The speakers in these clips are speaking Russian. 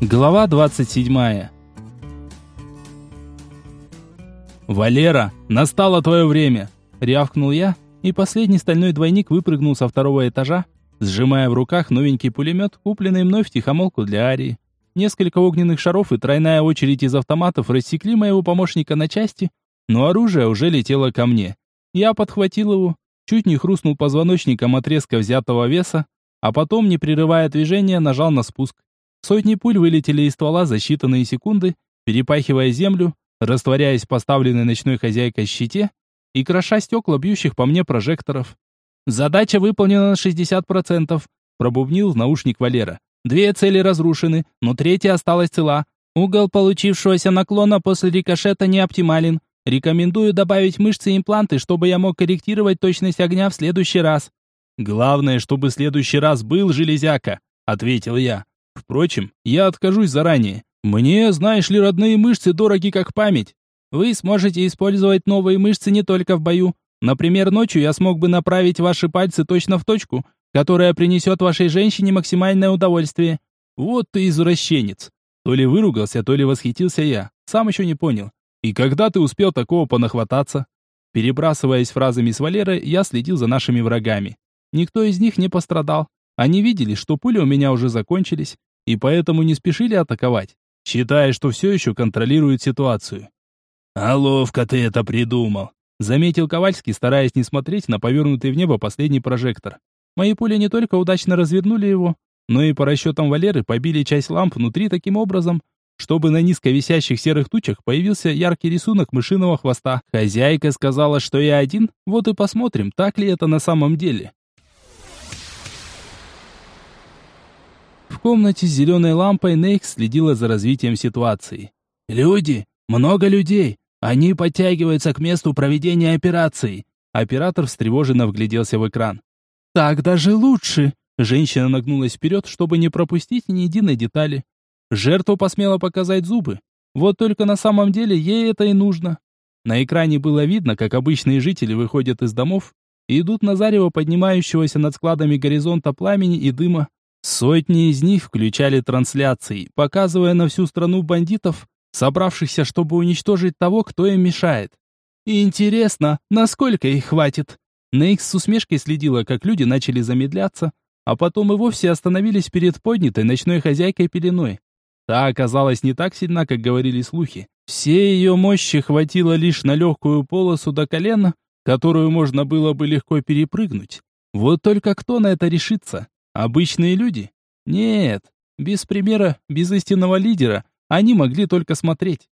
Глава 27. «Валера, настало твое время!» — рявкнул я, и последний стальной двойник выпрыгнул со второго этажа, сжимая в руках новенький пулемет, купленный мной в тихомолку для Арии. Несколько огненных шаров и тройная очередь из автоматов рассекли моего помощника на части, но оружие уже летело ко мне. Я подхватил его, чуть не хрустнул позвоночником от резко взятого веса, а потом, не прерывая движения, нажал на спуск. Сотни пуль вылетели из ствола за считанные секунды, перепахивая землю, растворяясь в поставленной ночной хозяйкой щите и кроша стекла бьющих по мне прожекторов. «Задача выполнена на 60%, пробубнил в наушник Валера. «Две цели разрушены, но третья осталась цела. Угол получившегося наклона после рикошета не оптимален. Рекомендую добавить мышцы и импланты, чтобы я мог корректировать точность огня в следующий раз». «Главное, чтобы следующий раз был железяка», — ответил я. Впрочем, я откажусь заранее. Мне, знаешь ли, родные мышцы дороги как память. Вы сможете использовать новые мышцы не только в бою. Например, ночью я смог бы направить ваши пальцы точно в точку, которая принесет вашей женщине максимальное удовольствие. Вот ты извращенец. То ли выругался, то ли восхитился я. Сам еще не понял. И когда ты успел такого понахвататься? Перебрасываясь фразами с Валерой, я следил за нашими врагами. Никто из них не пострадал. Они видели, что пули у меня уже закончились, и поэтому не спешили атаковать, считая, что все еще контролируют ситуацию. «А ловко ты это придумал», — заметил Ковальский, стараясь не смотреть на повернутый в небо последний прожектор. Мои пули не только удачно развернули его, но и по расчетам Валеры побили часть ламп внутри таким образом, чтобы на низко висящих серых тучах появился яркий рисунок мышиного хвоста. Хозяйка сказала, что я один, вот и посмотрим, так ли это на самом деле. В комнате с зеленой лампой Нейк следила за развитием ситуации. «Люди! Много людей! Они подтягиваются к месту проведения операции!» Оператор встревоженно вгляделся в экран. «Так даже лучше!» Женщина нагнулась вперед, чтобы не пропустить ни единой детали. Жертва посмела показать зубы. Вот только на самом деле ей это и нужно. На экране было видно, как обычные жители выходят из домов и идут на зарево поднимающегося над складами горизонта пламени и дыма. Сотни из них включали трансляции, показывая на всю страну бандитов, собравшихся, чтобы уничтожить того, кто им мешает. И интересно, насколько их хватит? Нейкс с усмешкой следила, как люди начали замедляться, а потом и вовсе остановились перед поднятой ночной хозяйкой пеленой. Та оказалась не так сильна, как говорили слухи. Все ее мощи хватило лишь на легкую полосу до колена, которую можно было бы легко перепрыгнуть. Вот только кто на это решится? Обычные люди? Нет, без примера, без истинного лидера, они могли только смотреть.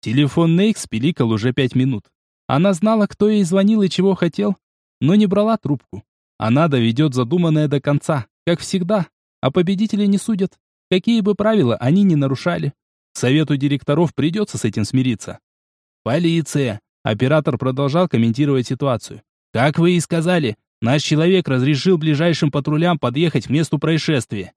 Телефон Нейкс пиликал уже пять минут. Она знала, кто ей звонил и чего хотел, но не брала трубку. Она доведет задуманное до конца, как всегда, а победители не судят. Какие бы правила они ни нарушали. Совету директоров придется с этим смириться. «Полиция!» Оператор продолжал комментировать ситуацию. «Как вы и сказали, Наш человек разрешил ближайшим патрулям подъехать к месту происшествия.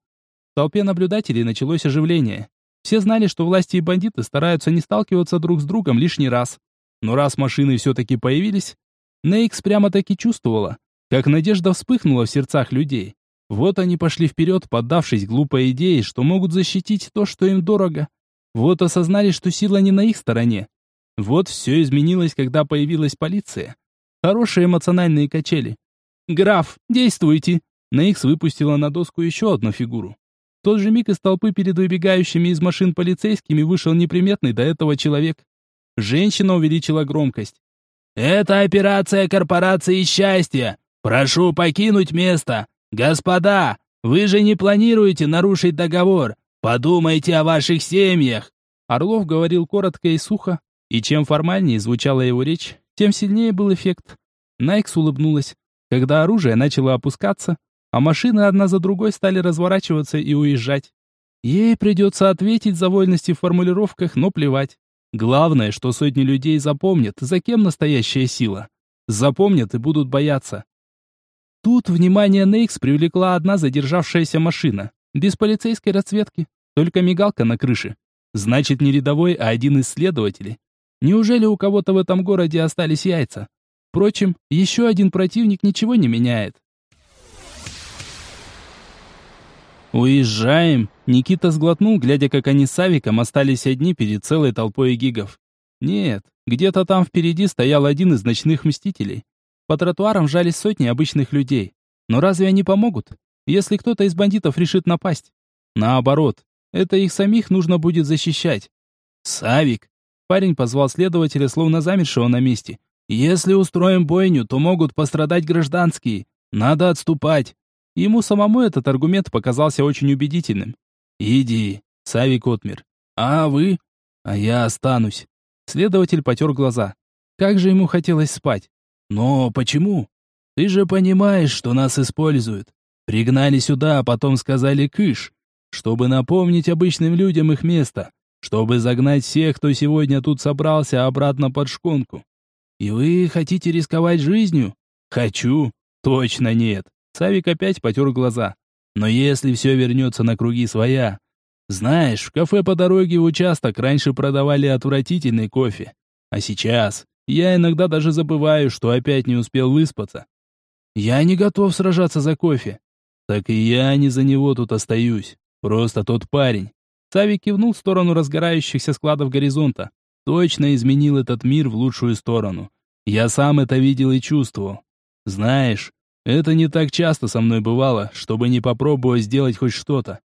В толпе наблюдателей началось оживление. Все знали, что власти и бандиты стараются не сталкиваться друг с другом лишний раз. Но раз машины все-таки появились, Нейкс прямо-таки чувствовала, как надежда вспыхнула в сердцах людей. Вот они пошли вперед, поддавшись глупой идее, что могут защитить то, что им дорого. Вот осознали, что сила не на их стороне. Вот все изменилось, когда появилась полиция. Хорошие эмоциональные качели. «Граф, действуйте!» Нейкс выпустила на доску еще одну фигуру. В тот же миг из толпы перед выбегающими из машин полицейскими вышел неприметный до этого человек. Женщина увеличила громкость. «Это операция корпорации счастья! Прошу покинуть место! Господа, вы же не планируете нарушить договор! Подумайте о ваших семьях!» Орлов говорил коротко и сухо, и чем формальнее звучала его речь, тем сильнее был эффект. Найкс улыбнулась когда оружие начало опускаться, а машины одна за другой стали разворачиваться и уезжать. Ей придется ответить за вольности в формулировках, но плевать. Главное, что сотни людей запомнят, за кем настоящая сила. Запомнят и будут бояться. Тут внимание Нейкс привлекла одна задержавшаяся машина. Без полицейской расцветки, только мигалка на крыше. Значит, не рядовой, а один из следователей. Неужели у кого-то в этом городе остались яйца? Впрочем, еще один противник ничего не меняет. «Уезжаем!» Никита сглотнул, глядя, как они с Савиком остались одни перед целой толпой гигов. Нет, где-то там впереди стоял один из ночных мстителей. По тротуарам жались сотни обычных людей. Но разве они помогут, если кто-то из бандитов решит напасть? Наоборот, это их самих нужно будет защищать. «Савик!» Парень позвал следователя, словно замершего на месте. «Если устроим бойню, то могут пострадать гражданские. Надо отступать. Ему самому этот аргумент показался очень убедительным. «Иди», — Савик отмер. «А вы?» «А я останусь». Следователь потер глаза. Как же ему хотелось спать. «Но почему? Ты же понимаешь, что нас используют. Пригнали сюда, а потом сказали «кыш», чтобы напомнить обычным людям их место, чтобы загнать всех, кто сегодня тут собрался, обратно под шконку. И вы хотите рисковать жизнью? Хочу. Точно нет. Савик опять потер глаза. Но если все вернется на круги своя... Знаешь, в кафе по дороге в участок раньше продавали отвратительный кофе. А сейчас я иногда даже забываю, что опять не успел выспаться. Я не готов сражаться за кофе. Так и я не за него тут остаюсь. Просто тот парень. Савик кивнул в сторону разгорающихся складов горизонта. Точно изменил этот мир в лучшую сторону. Я сам это видел и чувствовал. Знаешь, это не так часто со мной бывало, чтобы не попробовать сделать хоть что-то.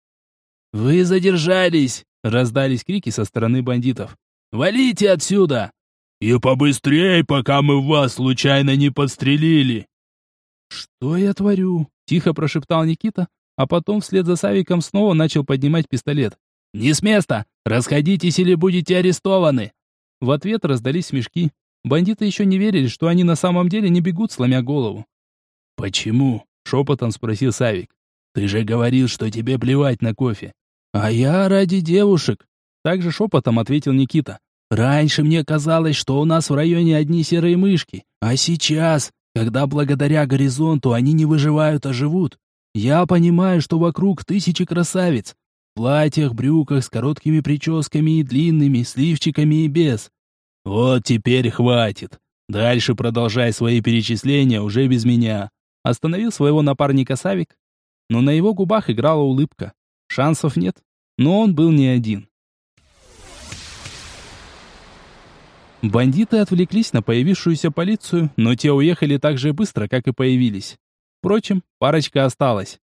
«Вы задержались!» — раздались крики со стороны бандитов. «Валите отсюда!» «И побыстрей, пока мы вас случайно не подстрелили!» «Что я творю?» — тихо прошептал Никита, а потом вслед за Савиком снова начал поднимать пистолет. «Не с места! Расходитесь или будете арестованы!» В ответ раздались смешки. Бандиты еще не верили, что они на самом деле не бегут, сломя голову. «Почему?» — шепотом спросил Савик. «Ты же говорил, что тебе плевать на кофе». «А я ради девушек», — также шепотом ответил Никита. «Раньше мне казалось, что у нас в районе одни серые мышки, а сейчас, когда благодаря горизонту они не выживают, а живут, я понимаю, что вокруг тысячи красавиц, платьях, брюках, с короткими прическами и длинными, с лифчиками и без. Вот теперь хватит. Дальше продолжай свои перечисления уже без меня. Остановил своего напарника Савик, но на его губах играла улыбка. Шансов нет, но он был не один. Бандиты отвлеклись на появившуюся полицию, но те уехали так же быстро, как и появились. Впрочем, парочка осталась.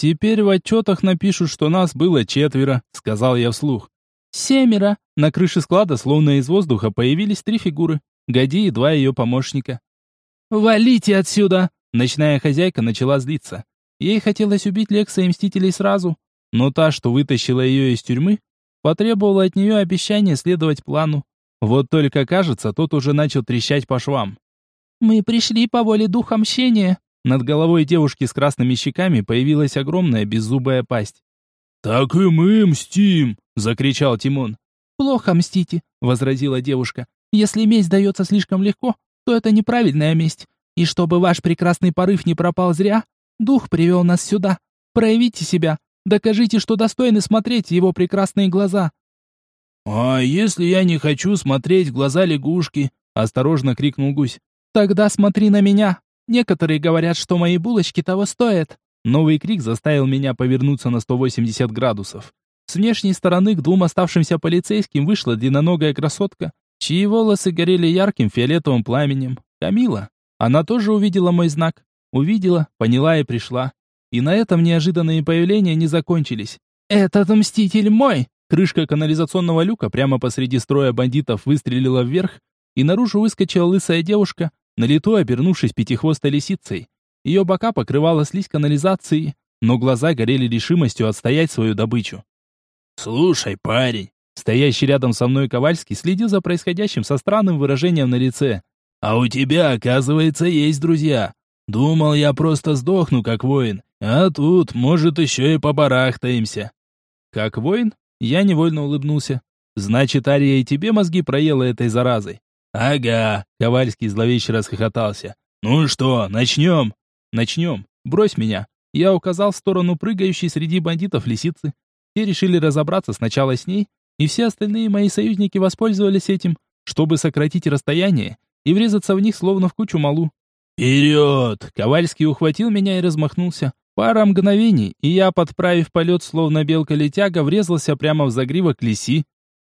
«Теперь в отчетах напишут, что нас было четверо», — сказал я вслух. «Семеро!» На крыше склада, словно из воздуха, появились три фигуры. Гади и два ее помощника. «Валите отсюда!» Ночная хозяйка начала злиться. Ей хотелось убить Лекса и Мстителей сразу, но та, что вытащила ее из тюрьмы, потребовала от нее обещания следовать плану. Вот только, кажется, тот уже начал трещать по швам. «Мы пришли по воле духа мщения». Над головой девушки с красными щеками появилась огромная беззубая пасть. «Так и мы мстим!» — закричал Тимон. «Плохо мстите», — возразила девушка. «Если месть дается слишком легко, то это неправильная месть. И чтобы ваш прекрасный порыв не пропал зря, дух привел нас сюда. Проявите себя, докажите, что достойны смотреть его прекрасные глаза». «А если я не хочу смотреть в глаза лягушки?» — осторожно крикнул гусь. «Тогда смотри на меня. Некоторые говорят, что мои булочки того стоят». Новый крик заставил меня повернуться на 180 градусов. С внешней стороны к двум оставшимся полицейским вышла длинноногая красотка, чьи волосы горели ярким фиолетовым пламенем. Камила. Она тоже увидела мой знак. Увидела, поняла и пришла. И на этом неожиданные появления не закончились. «Этот мститель мой!» Крышка канализационного люка прямо посреди строя бандитов выстрелила вверх, и наружу выскочила лысая девушка, на лету обернувшись пятихвостой лисицей. Ее бока покрывала слизь канализации, но глаза горели решимостью отстоять свою добычу. «Слушай, парень!» Стоящий рядом со мной Ковальский следил за происходящим со странным выражением на лице. А у тебя, оказывается, есть друзья. Думал, я просто сдохну, как воин. А тут, может, еще и побарахтаемся». «Как воин?» Я невольно улыбнулся. «Значит, Ария и тебе мозги проела этой заразой?» «Ага», — Ковальский зловеще расхохотался. «Ну что, начнем?» «Начнем. Брось меня». Я указал в сторону прыгающей среди бандитов лисицы. Те решили разобраться сначала с ней, и все остальные мои союзники воспользовались этим, чтобы сократить расстояние и врезаться в них словно в кучу малу. «Вперед!» Ковальский ухватил меня и размахнулся. Пара мгновений, и я, подправив полет, словно белка-летяга, врезался прямо в загривок лиси.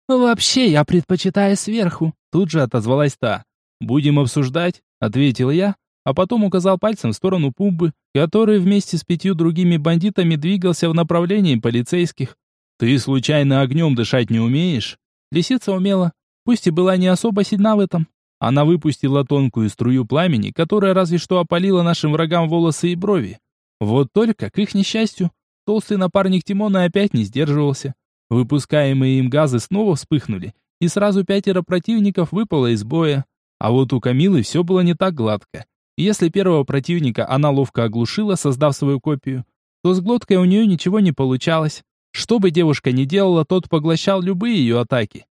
«Вообще, я предпочитаю сверху», — тут же отозвалась та. «Будем обсуждать», — ответил я, а потом указал пальцем в сторону Пумбы, который вместе с пятью другими бандитами двигался в направлении полицейских. «Ты случайно огнем дышать не умеешь?» Лисица умела, пусть и была не особо сильна в этом. Она выпустила тонкую струю пламени, которая разве что опалила нашим врагам волосы и брови. Вот только, к их несчастью, толстый напарник Тимона опять не сдерживался. Выпускаемые им газы снова вспыхнули, и сразу пятеро противников выпало из боя. А вот у Камилы все было не так гладко. Если первого противника она ловко оглушила, создав свою копию, то с глоткой у нее ничего не получалось. Что бы девушка ни делала, тот поглощал любые ее атаки.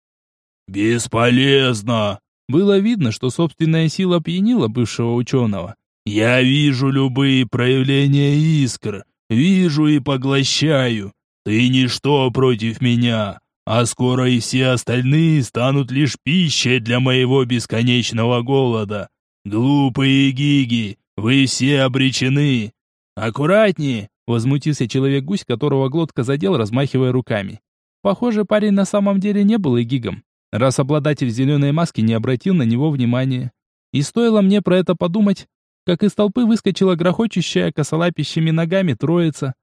«Бесполезно!» Было видно, что собственная сила пьянила бывшего ученого. «Я вижу любые проявления искр, вижу и поглощаю. Ты ничто против меня, а скоро и все остальные станут лишь пищей для моего бесконечного голода. Глупые гиги, вы все обречены. Аккуратнее, возмутился человек-гусь, которого глотка задел, размахивая руками. Похоже, парень на самом деле не был и гигом, раз обладатель зеленой маски не обратил на него внимания. И стоило мне про это подумать, как из толпы выскочила грохочущая косолапящими ногами троица.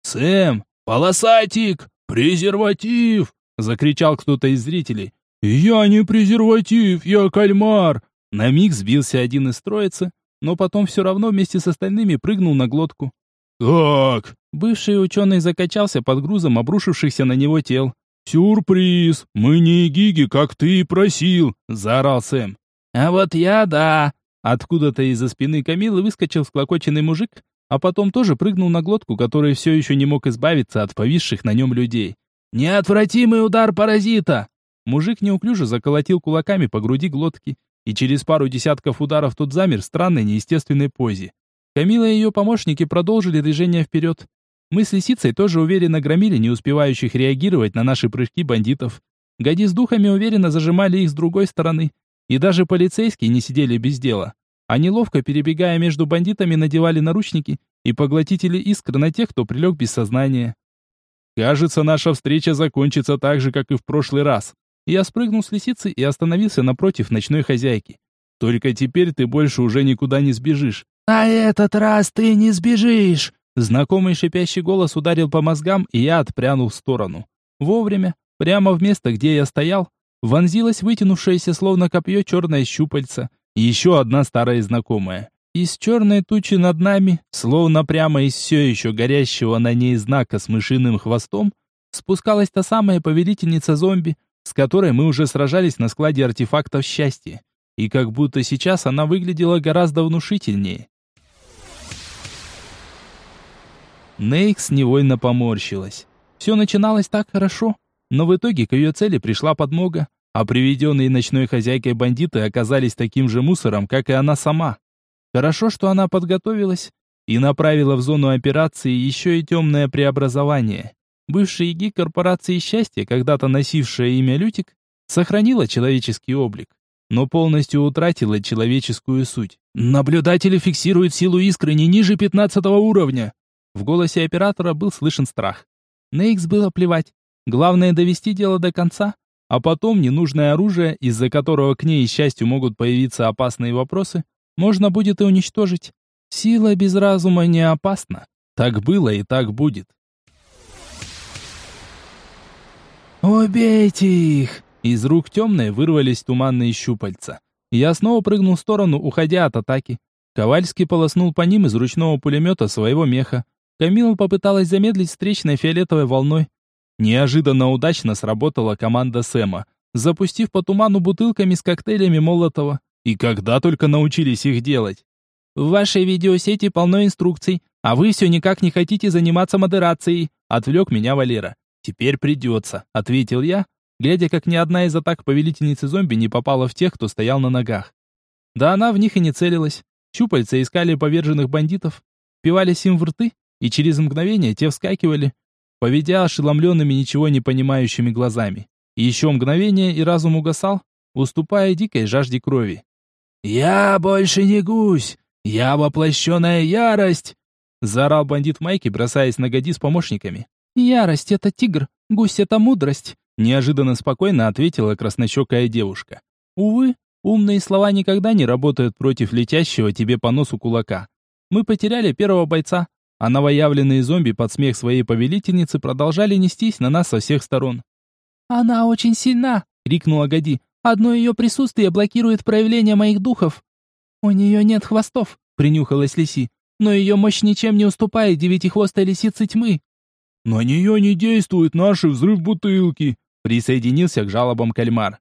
«Сэм, полосатик, презерватив!» — закричал кто-то из зрителей. «Я не презерватив, я кальмар!» На миг сбился один из троицы, но потом все равно вместе с остальными прыгнул на глотку. «Так!» Бывший ученый закачался под грузом обрушившихся на него тел. «Сюрприз! Мы не гиги, как ты и просил!» — заорал Сэм. «А вот я да!» Откуда-то из-за спины Камилы выскочил склокоченный мужик, а потом тоже прыгнул на глотку, который все еще не мог избавиться от повисших на нем людей. «Неотвратимый удар паразита!» Мужик неуклюже заколотил кулаками по груди глотки, и через пару десятков ударов тот замер в странной неестественной позе. Камила и ее помощники продолжили движение вперед. Мы с лисицей тоже уверенно громили не успевающих реагировать на наши прыжки бандитов. Годи с духами уверенно зажимали их с другой стороны. И даже полицейские не сидели без дела. Они ловко, перебегая между бандитами, надевали наручники и поглотители искр на тех, кто прилег без сознания. Кажется, наша встреча закончится так же, как и в прошлый раз. Я спрыгнул с лисицы и остановился напротив ночной хозяйки. Только теперь ты больше уже никуда не сбежишь. «На этот раз ты не сбежишь!» Знакомый шипящий голос ударил по мозгам, и я отпрянул в сторону. Вовремя, прямо в место, где я стоял, вонзилась вытянувшаяся словно копье черное щупальце. Еще одна старая знакомая. Из черной тучи над нами, словно прямо из все еще горящего на ней знака с мышиным хвостом, спускалась та самая повелительница зомби, с которой мы уже сражались на складе артефактов счастья. И как будто сейчас она выглядела гораздо внушительнее. Нейкс невольно поморщилась. Все начиналось так хорошо, но в итоге к ее цели пришла подмога, а приведенные ночной хозяйкой бандиты оказались таким же мусором, как и она сама. Хорошо, что она подготовилась и направила в зону операции еще и темное преобразование. Бывший ИГИ корпорации счастья, когда-то носившая имя Лютик, сохранила человеческий облик, но полностью утратила человеческую суть. Наблюдатели фиксируют силу искры не ниже 15 уровня. В голосе оператора был слышен страх. Нейкс было плевать. Главное довести дело до конца, а потом ненужное оружие, из-за которого к ней и счастью могут появиться опасные вопросы, можно будет и уничтожить. Сила без разума не опасна. Так было и так будет. «Убейте их!» Из рук темной вырвались туманные щупальца. Я снова прыгнул в сторону, уходя от атаки. Ковальский полоснул по ним из ручного пулемета своего меха. Камила попыталась замедлить встречной фиолетовой волной. Неожиданно удачно сработала команда Сэма, запустив по туману бутылками с коктейлями Молотова. И когда только научились их делать. В вашей видеосети полно инструкций, а вы все никак не хотите заниматься модерацией, отвлек меня Валера. «Теперь придется», — ответил я, глядя, как ни одна из атак повелительницы зомби не попала в тех, кто стоял на ногах. Да она в них и не целилась. Щупальца искали поверженных бандитов, впивались им в рты, и через мгновение те вскакивали, поведя ошеломленными ничего не понимающими глазами. Еще мгновение, и разум угасал, уступая дикой жажде крови. «Я больше не гусь! Я воплощенная ярость!» Заорал бандит Майки, бросаясь на Годи с помощниками. «Ярость — это тигр, гусь — это мудрость», неожиданно спокойно ответила краснощекая девушка. «Увы, умные слова никогда не работают против летящего тебе по носу кулака. Мы потеряли первого бойца, а новоявленные зомби под смех своей повелительницы продолжали нестись на нас со всех сторон. «Она очень сильна!» — крикнула Гади. «Одно ее присутствие блокирует проявление моих духов». «У нее нет хвостов», — принюхалась Лиси. «Но ее мощь ничем не уступает девятихвостой лисице тьмы». «На нее не действует наши взрыв бутылки», — присоединился к жалобам кальмар.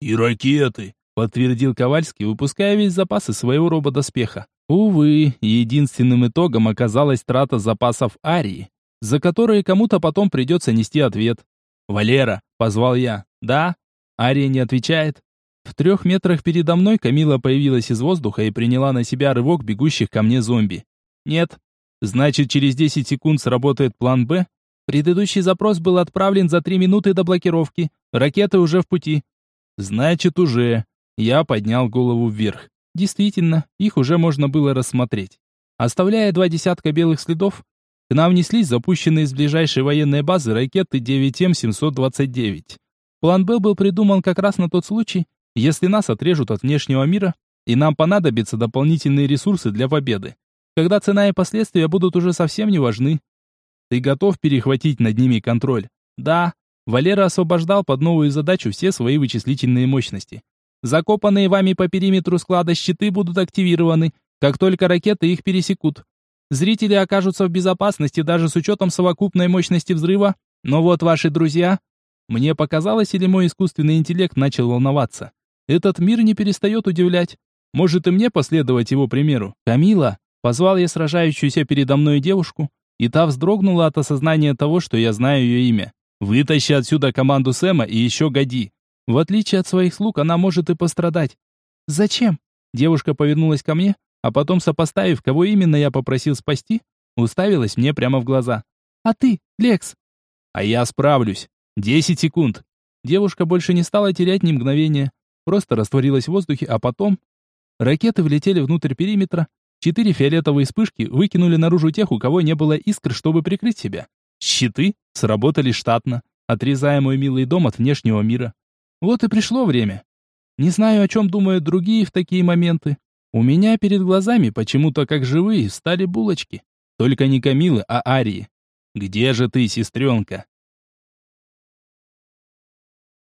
«И ракеты», — подтвердил Ковальский, выпуская весь запас из своего рободоспеха. Увы, единственным итогом оказалась трата запасов Арии, за которые кому-то потом придется нести ответ. «Валера!» — позвал я. «Да?» Ария не отвечает. В трех метрах передо мной Камила появилась из воздуха и приняла на себя рывок бегущих ко мне зомби. «Нет». «Значит, через 10 секунд сработает план «Б»?» Предыдущий запрос был отправлен за 3 минуты до блокировки. Ракеты уже в пути. «Значит, уже». Я поднял голову вверх. Действительно, их уже можно было рассмотреть. Оставляя два десятка белых следов, к нам неслись запущенные из ближайшей военной базы ракеты 9М729. План «Б» был придуман как раз на тот случай, если нас отрежут от внешнего мира, и нам понадобятся дополнительные ресурсы для победы, когда цена и последствия будут уже совсем не важны. Ты готов перехватить над ними контроль? Да. Валера освобождал под новую задачу все свои вычислительные мощности. Закопанные вами по периметру склада щиты будут активированы, как только ракеты их пересекут. Зрители окажутся в безопасности даже с учетом совокупной мощности взрыва, но вот ваши друзья... Мне показалось, или мой искусственный интеллект начал волноваться. Этот мир не перестает удивлять. Может и мне последовать его примеру? Камила, позвал я сражающуюся передо мной девушку, и та вздрогнула от осознания того, что я знаю ее имя. Вытащи отсюда команду Сэма и еще годи. В отличие от своих слуг, она может и пострадать. Зачем? Девушка повернулась ко мне, а потом, сопоставив, кого именно я попросил спасти, уставилась мне прямо в глаза. А ты, Лекс? А я справлюсь. Десять секунд. Девушка больше не стала терять ни мгновения, просто растворилась в воздухе, а потом ракеты влетели внутрь периметра. Четыре фиолетовые вспышки выкинули наружу тех, у кого не было искр, чтобы прикрыть себя. Щиты сработали штатно, отрезая мой милый дом от внешнего мира. Вот и пришло время. Не знаю, о чем думают другие в такие моменты. У меня перед глазами почему-то как живые стали булочки. Только не Камилы, а Арии. «Где же ты, сестренка?»